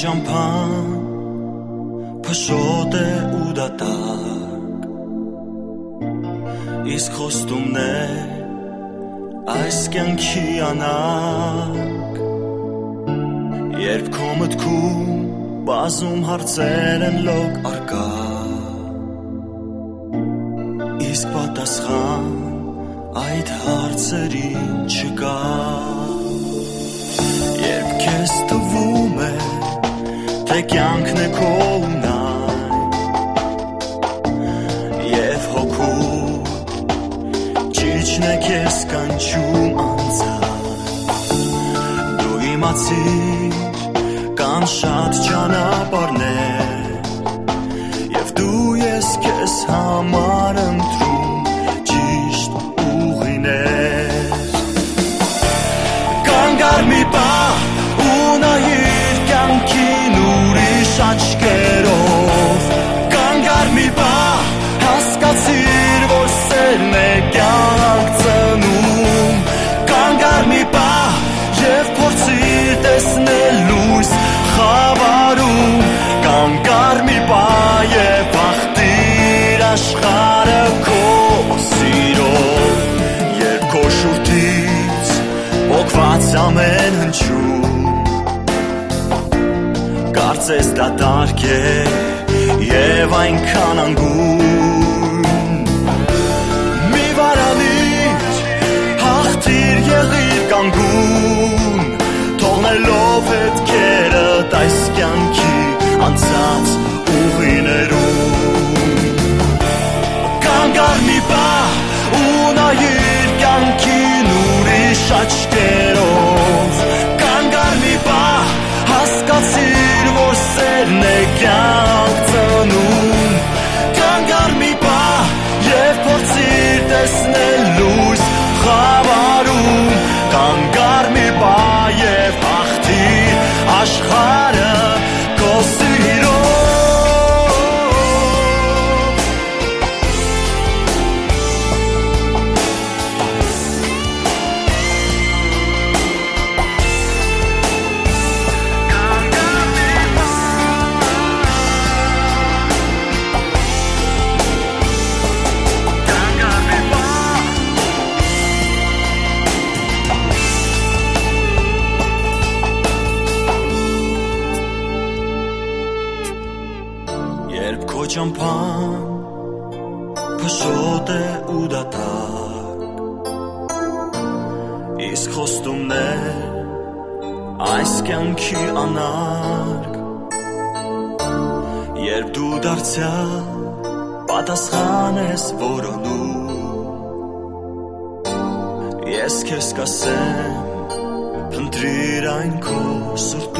ճամփան փշոտ է ու դատակ իսկ խոստումներ այս կյանքի անակ երբ քո մտքում բազում հարցեր են լոկ արկա իսկ պատասխան այդ հարցերին չկա կյանքն է քո ունայն եւ հոգու ճիճն է քեզ կանչում անցած դու իմացիր կան շատ ճանապարհներ եւ դու ես քեզ համար ամեն հնչում Կարծես դատարկ է Եվ այնքան անգուն Մի վարանիր Հաղթիր եղիր կանգուն Թողնելով հետ կերըտ այս կյանքի Անցած ուղիներում կանգար մի բա ու նայիր կյանքին ուրիշ աչքերով ճամփան փշոտ է ու դատակ Իսկ խոստումներ այս կյանքի անարգ Երբ դու դարձյալ պատասխան ես որոնում Ես քեզ կասեմ Փնտրիր այն քո սուրբ